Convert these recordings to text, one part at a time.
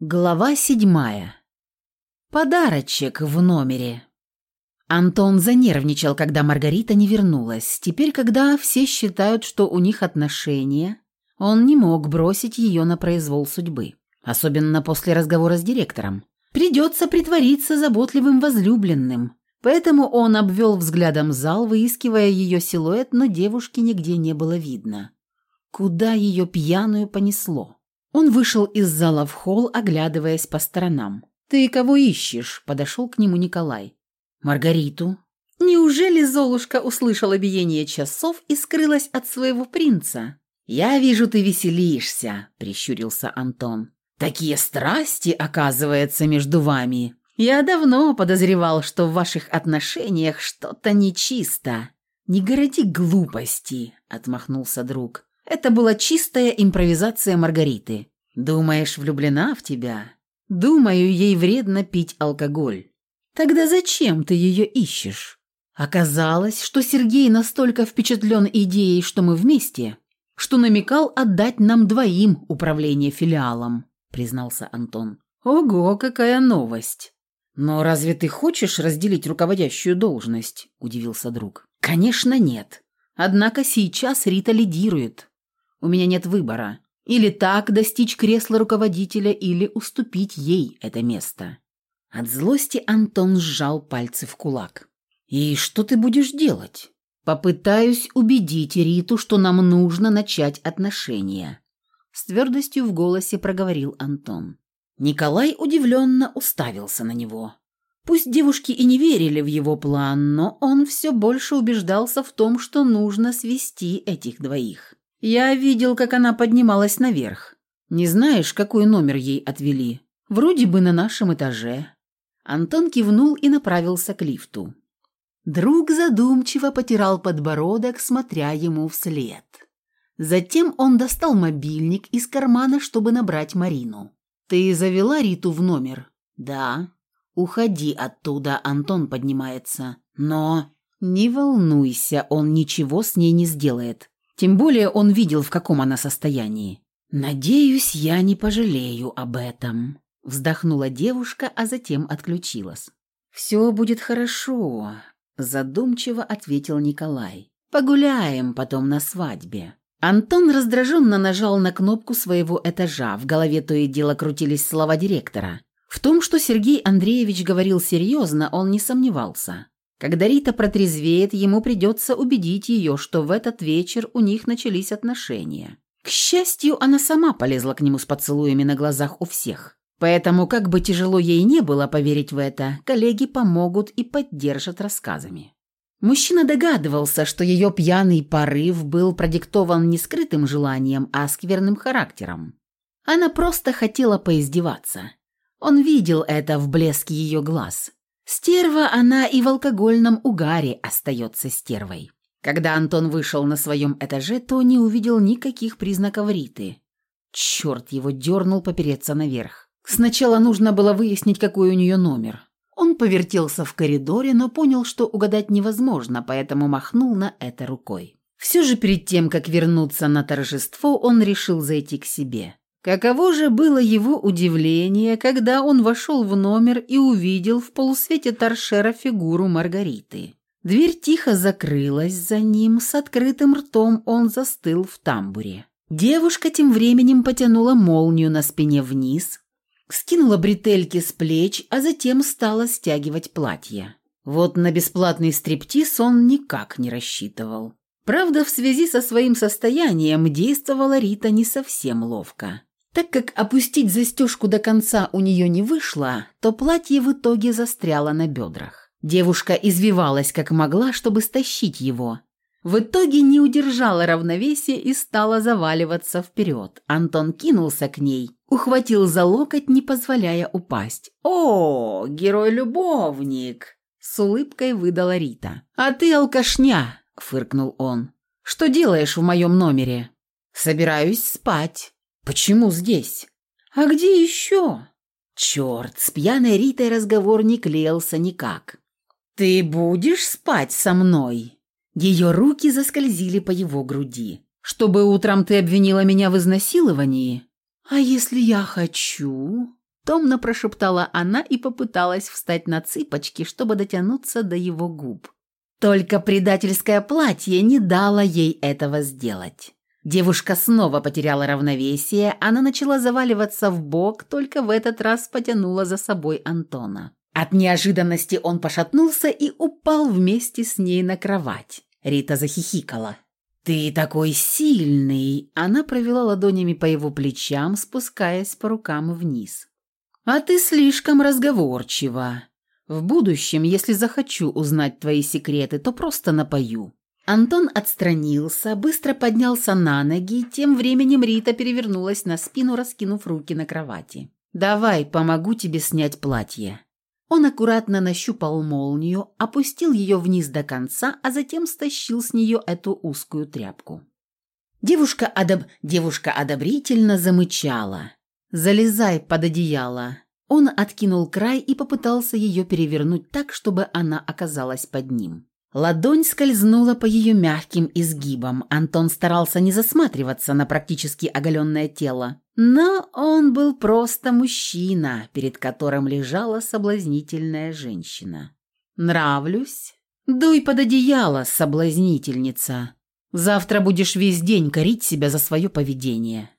Глава седьмая. Подарочек в номере. Антон занервничал, когда Маргарита не вернулась. Теперь, когда все считают, что у них отношения, он не мог бросить ее на произвол судьбы. Особенно после разговора с директором. Придется притвориться заботливым возлюбленным. Поэтому он обвел взглядом зал, выискивая ее силуэт, но девушки нигде не было видно. Куда ее пьяную понесло? Он вышел из зала в холл, оглядываясь по сторонам. «Ты кого ищешь?» – подошел к нему Николай. «Маргариту». «Неужели Золушка услышала биение часов и скрылась от своего принца?» «Я вижу, ты веселишься», – прищурился Антон. «Такие страсти, оказывается, между вами. Я давно подозревал, что в ваших отношениях что-то нечисто». «Не городи глупости», – отмахнулся друг. Это была чистая импровизация Маргариты. Думаешь, влюблена в тебя? Думаю, ей вредно пить алкоголь. Тогда зачем ты ее ищешь? Оказалось, что Сергей настолько впечатлен идеей, что мы вместе, что намекал отдать нам двоим управление филиалом, признался Антон. Ого, какая новость! Но разве ты хочешь разделить руководящую должность? удивился друг. Конечно, нет. Однако сейчас Рита лидирует. У меня нет выбора. Или так достичь кресла руководителя, или уступить ей это место. От злости Антон сжал пальцы в кулак. «И что ты будешь делать?» «Попытаюсь убедить Риту, что нам нужно начать отношения», с твердостью в голосе проговорил Антон. Николай удивленно уставился на него. Пусть девушки и не верили в его план, но он все больше убеждался в том, что нужно свести этих двоих. Я видел, как она поднималась наверх. Не знаешь, какой номер ей отвели? Вроде бы на нашем этаже. Антон кивнул и направился к лифту. Друг задумчиво потирал подбородок, смотря ему вслед. Затем он достал мобильник из кармана, чтобы набрать Марину. «Ты завела Риту в номер?» «Да». «Уходи оттуда, Антон поднимается». «Но...» «Не волнуйся, он ничего с ней не сделает. Тем более он видел, в каком она состоянии. «Надеюсь, я не пожалею об этом», – вздохнула девушка, а затем отключилась. «Все будет хорошо», – задумчиво ответил Николай. «Погуляем потом на свадьбе». Антон раздраженно нажал на кнопку своего этажа. В голове то и дело крутились слова директора. В том, что Сергей Андреевич говорил серьезно, он не сомневался. Когда Рита протрезвеет, ему придется убедить ее, что в этот вечер у них начались отношения. К счастью, она сама полезла к нему с поцелуями на глазах у всех. Поэтому, как бы тяжело ей не было поверить в это, коллеги помогут и поддержат рассказами. Мужчина догадывался, что ее пьяный порыв был продиктован не скрытым желанием, а скверным характером. Она просто хотела поиздеваться. Он видел это в блеске ее глаз – Стерва она и в алкогольном угаре остается стервой. Когда Антон вышел на своем этаже, то не увидел никаких признаков Риты. Черт его дернул попереться наверх. Сначала нужно было выяснить, какой у нее номер. Он повертелся в коридоре, но понял, что угадать невозможно, поэтому махнул на это рукой. Все же перед тем, как вернуться на торжество, он решил зайти к себе. Каково же было его удивление, когда он вошел в номер и увидел в полусвете торшера фигуру Маргариты. Дверь тихо закрылась за ним, с открытым ртом он застыл в тамбуре. Девушка тем временем потянула молнию на спине вниз, скинула бретельки с плеч, а затем стала стягивать платье. Вот на бесплатный стриптиз он никак не рассчитывал. Правда, в связи со своим состоянием действовала Рита не совсем ловко. Так как опустить застежку до конца у нее не вышло, то платье в итоге застряло на бедрах. Девушка извивалась как могла, чтобы стащить его. В итоге не удержала равновесие и стала заваливаться вперед. Антон кинулся к ней, ухватил за локоть, не позволяя упасть. «О, герой-любовник!» – с улыбкой выдала Рита. «А ты алкашня!» – фыркнул он. «Что делаешь в моем номере?» «Собираюсь спать». Почему здесь? А где еще? Черт, с пьяной Ритой разговор не клеился никак. Ты будешь спать со мной? Ее руки заскользили по его груди. Чтобы утром ты обвинила меня в изнасиловании? А если я хочу? томно прошептала она и попыталась встать на цыпочки, чтобы дотянуться до его губ. Только предательское платье не дало ей этого сделать. Девушка снова потеряла равновесие, она начала заваливаться в бок, только в этот раз потянула за собой Антона. От неожиданности он пошатнулся и упал вместе с ней на кровать. Рита захихикала. «Ты такой сильный!» Она провела ладонями по его плечам, спускаясь по рукам вниз. «А ты слишком разговорчива. В будущем, если захочу узнать твои секреты, то просто напою». Антон отстранился, быстро поднялся на ноги, тем временем Рита перевернулась на спину, раскинув руки на кровати. «Давай, помогу тебе снять платье». Он аккуратно нащупал молнию, опустил ее вниз до конца, а затем стащил с нее эту узкую тряпку. Девушка, одоб... Девушка одобрительно замычала. «Залезай под одеяло». Он откинул край и попытался ее перевернуть так, чтобы она оказалась под ним. Ладонь скользнула по ее мягким изгибам. Антон старался не засматриваться на практически оголенное тело. Но он был просто мужчина, перед которым лежала соблазнительная женщина. «Нравлюсь? Дуй под одеяло, соблазнительница. Завтра будешь весь день корить себя за свое поведение».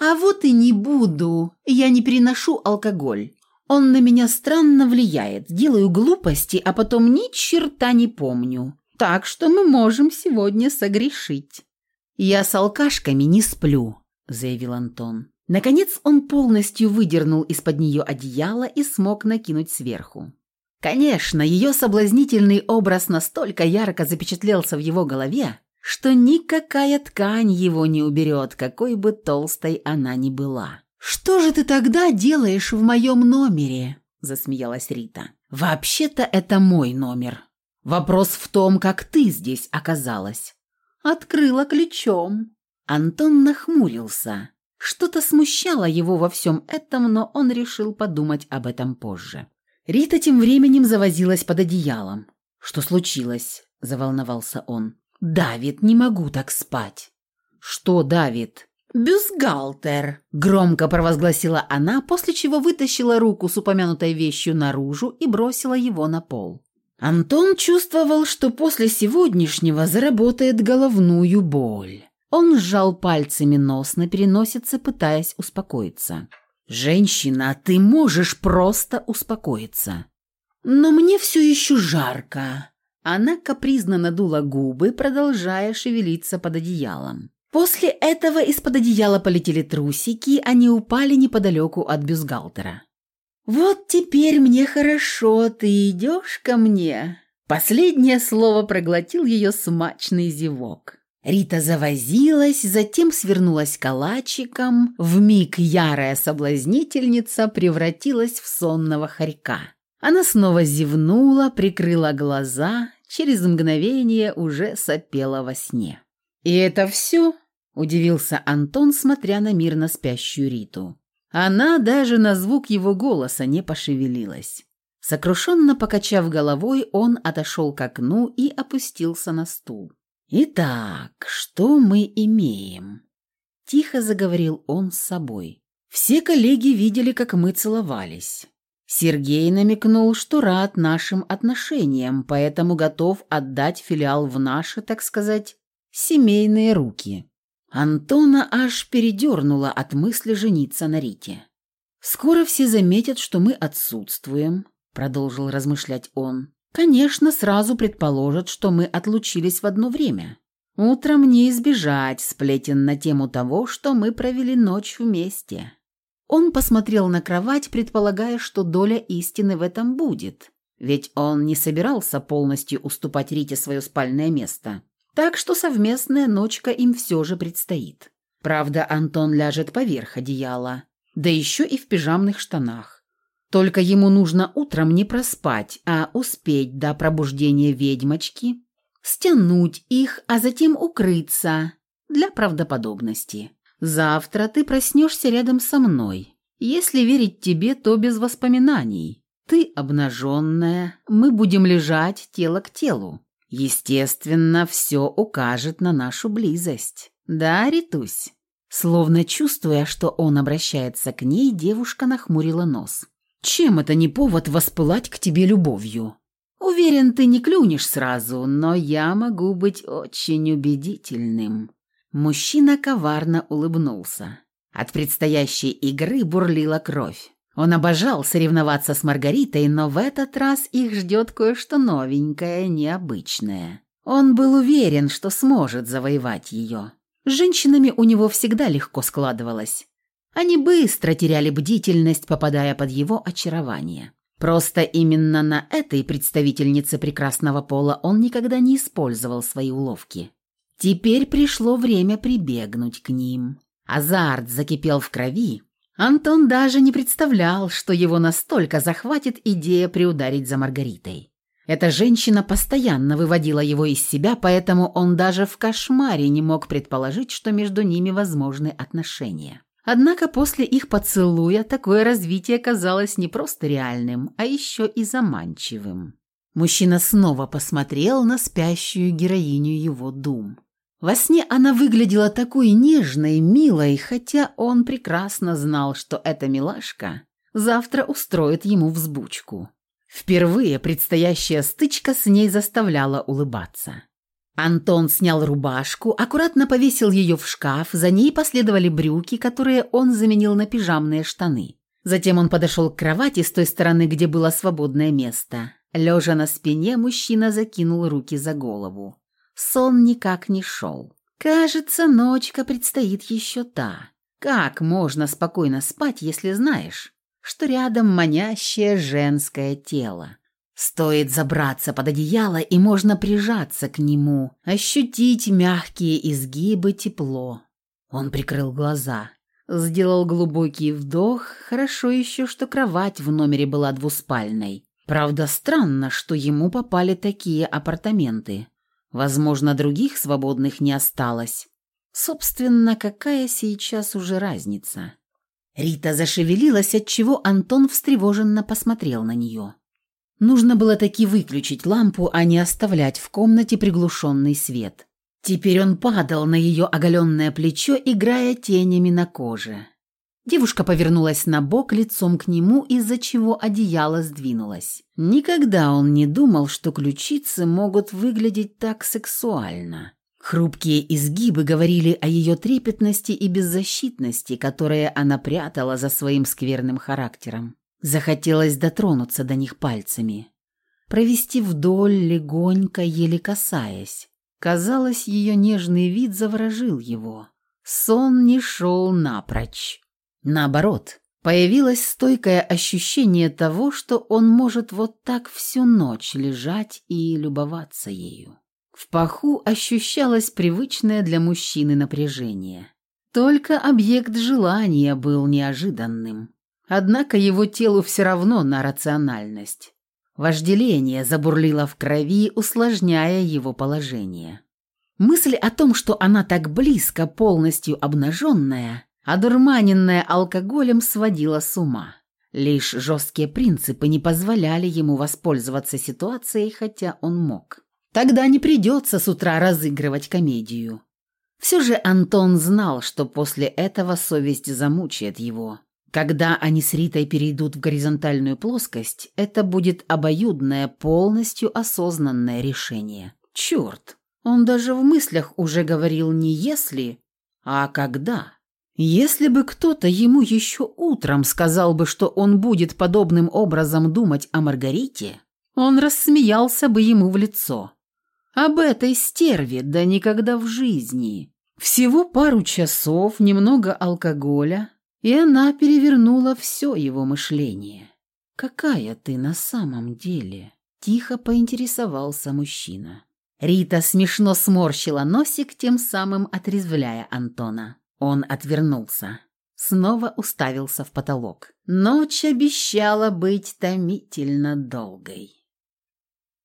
«А вот и не буду. Я не переношу алкоголь. Он на меня странно влияет. Делаю глупости, а потом ни черта не помню. Так что мы можем сегодня согрешить». «Я с алкашками не сплю», — заявил Антон. Наконец он полностью выдернул из-под нее одеяло и смог накинуть сверху. Конечно, ее соблазнительный образ настолько ярко запечатлелся в его голове, что никакая ткань его не уберет, какой бы толстой она ни была. «Что же ты тогда делаешь в моем номере?» – засмеялась Рита. «Вообще-то это мой номер. Вопрос в том, как ты здесь оказалась». «Открыла ключом». Антон нахмурился. Что-то смущало его во всем этом, но он решил подумать об этом позже. Рита тем временем завозилась под одеялом. «Что случилось?» – заволновался он. «Давид, не могу так спать». «Что, Давид?» «Бюстгальтер!» – громко провозгласила она, после чего вытащила руку с упомянутой вещью наружу и бросила его на пол. Антон чувствовал, что после сегодняшнего заработает головную боль. Он сжал пальцами нос на переносице, пытаясь успокоиться. «Женщина, ты можешь просто успокоиться». «Но мне все еще жарко». Она капризно надула губы, продолжая шевелиться под одеялом. После этого из-под одеяла полетели трусики, они упали неподалеку от бюстгальтера. «Вот теперь мне хорошо, ты идешь ко мне?» Последнее слово проглотил ее смачный зевок. Рита завозилась, затем свернулась калачиком, вмиг ярая соблазнительница превратилась в сонного хорька. Она снова зевнула, прикрыла глаза, через мгновение уже сопела во сне. «И это все?» Удивился Антон, смотря на мирно спящую Риту. Она даже на звук его голоса не пошевелилась. Сокрушенно покачав головой, он отошел к окну и опустился на стул. «Итак, что мы имеем?» Тихо заговорил он с собой. «Все коллеги видели, как мы целовались. Сергей намекнул, что рад нашим отношениям, поэтому готов отдать филиал в наши, так сказать, семейные руки. Антона аж передернуло от мысли жениться на Рите. «Скоро все заметят, что мы отсутствуем», — продолжил размышлять он. «Конечно, сразу предположат, что мы отлучились в одно время. Утром не избежать сплетен на тему того, что мы провели ночь вместе». Он посмотрел на кровать, предполагая, что доля истины в этом будет, ведь он не собирался полностью уступать Рите свое спальное место. Так что совместная ночка им все же предстоит. Правда, Антон ляжет поверх одеяла, да еще и в пижамных штанах. Только ему нужно утром не проспать, а успеть до пробуждения ведьмочки, стянуть их, а затем укрыться для правдоподобности. Завтра ты проснешься рядом со мной. Если верить тебе, то без воспоминаний. Ты обнаженная, мы будем лежать тело к телу. Естественно, все укажет на нашу близость. Да, Ритусь? Словно чувствуя, что он обращается к ней, девушка нахмурила нос. «Чем это не повод воспылать к тебе любовью?» «Уверен, ты не клюнешь сразу, но я могу быть очень убедительным». Мужчина коварно улыбнулся. От предстоящей игры бурлила кровь. Он обожал соревноваться с Маргаритой, но в этот раз их ждет кое-что новенькое, необычное. Он был уверен, что сможет завоевать ее. С женщинами у него всегда легко складывалось. Они быстро теряли бдительность, попадая под его очарование. Просто именно на этой представительнице прекрасного пола он никогда не использовал свои уловки. Теперь пришло время прибегнуть к ним. Азарт закипел в крови. Антон даже не представлял, что его настолько захватит идея приударить за Маргаритой. Эта женщина постоянно выводила его из себя, поэтому он даже в кошмаре не мог предположить, что между ними возможны отношения. Однако после их поцелуя такое развитие казалось не просто реальным, а еще и заманчивым. Мужчина снова посмотрел на спящую героиню его дум. Во сне она выглядела такой нежной, милой, хотя он прекрасно знал, что эта милашка завтра устроит ему взбучку. Впервые предстоящая стычка с ней заставляла улыбаться. Антон снял рубашку, аккуратно повесил ее в шкаф, за ней последовали брюки, которые он заменил на пижамные штаны. Затем он подошел к кровати с той стороны, где было свободное место. Лежа на спине, мужчина закинул руки за голову. Сон никак не шел. Кажется, ночка предстоит еще та. Как можно спокойно спать, если знаешь, что рядом манящее женское тело. Стоит забраться под одеяло, и можно прижаться к нему, ощутить мягкие изгибы, тепло. Он прикрыл глаза, сделал глубокий вдох, хорошо еще, что кровать в номере была двуспальной. Правда, странно, что ему попали такие апартаменты. Возможно, других свободных не осталось. Собственно, какая сейчас уже разница? Рита зашевелилась, отчего Антон встревоженно посмотрел на нее. Нужно было таки выключить лампу, а не оставлять в комнате приглушенный свет. Теперь он падал на ее оголенное плечо, играя тенями на коже. Девушка повернулась на бок лицом к нему, из-за чего одеяло сдвинулось. Никогда он не думал, что ключицы могут выглядеть так сексуально. Хрупкие изгибы говорили о ее трепетности и беззащитности, которые она прятала за своим скверным характером. Захотелось дотронуться до них пальцами. Провести вдоль, легонько, еле касаясь. Казалось, ее нежный вид заворожил его. Сон не шел напрочь. Наоборот, появилось стойкое ощущение того, что он может вот так всю ночь лежать и любоваться ею. В паху ощущалось привычное для мужчины напряжение. Только объект желания был неожиданным. Однако его телу все равно на рациональность. Вожделение забурлило в крови, усложняя его положение. Мысль о том, что она так близко, полностью обнаженная, одурманенная алкоголем, сводила с ума. Лишь жесткие принципы не позволяли ему воспользоваться ситуацией, хотя он мог. Тогда не придется с утра разыгрывать комедию. Все же Антон знал, что после этого совесть замучает его. Когда они с Ритой перейдут в горизонтальную плоскость, это будет обоюдное, полностью осознанное решение. Черт, он даже в мыслях уже говорил не «если», а «когда». Если бы кто-то ему еще утром сказал бы, что он будет подобным образом думать о Маргарите, он рассмеялся бы ему в лицо. Об этой стерве, да никогда в жизни. Всего пару часов, немного алкоголя, и она перевернула все его мышление. «Какая ты на самом деле?» – тихо поинтересовался мужчина. Рита смешно сморщила носик, тем самым отрезвляя Антона. Он отвернулся. Снова уставился в потолок. Ночь обещала быть томительно долгой.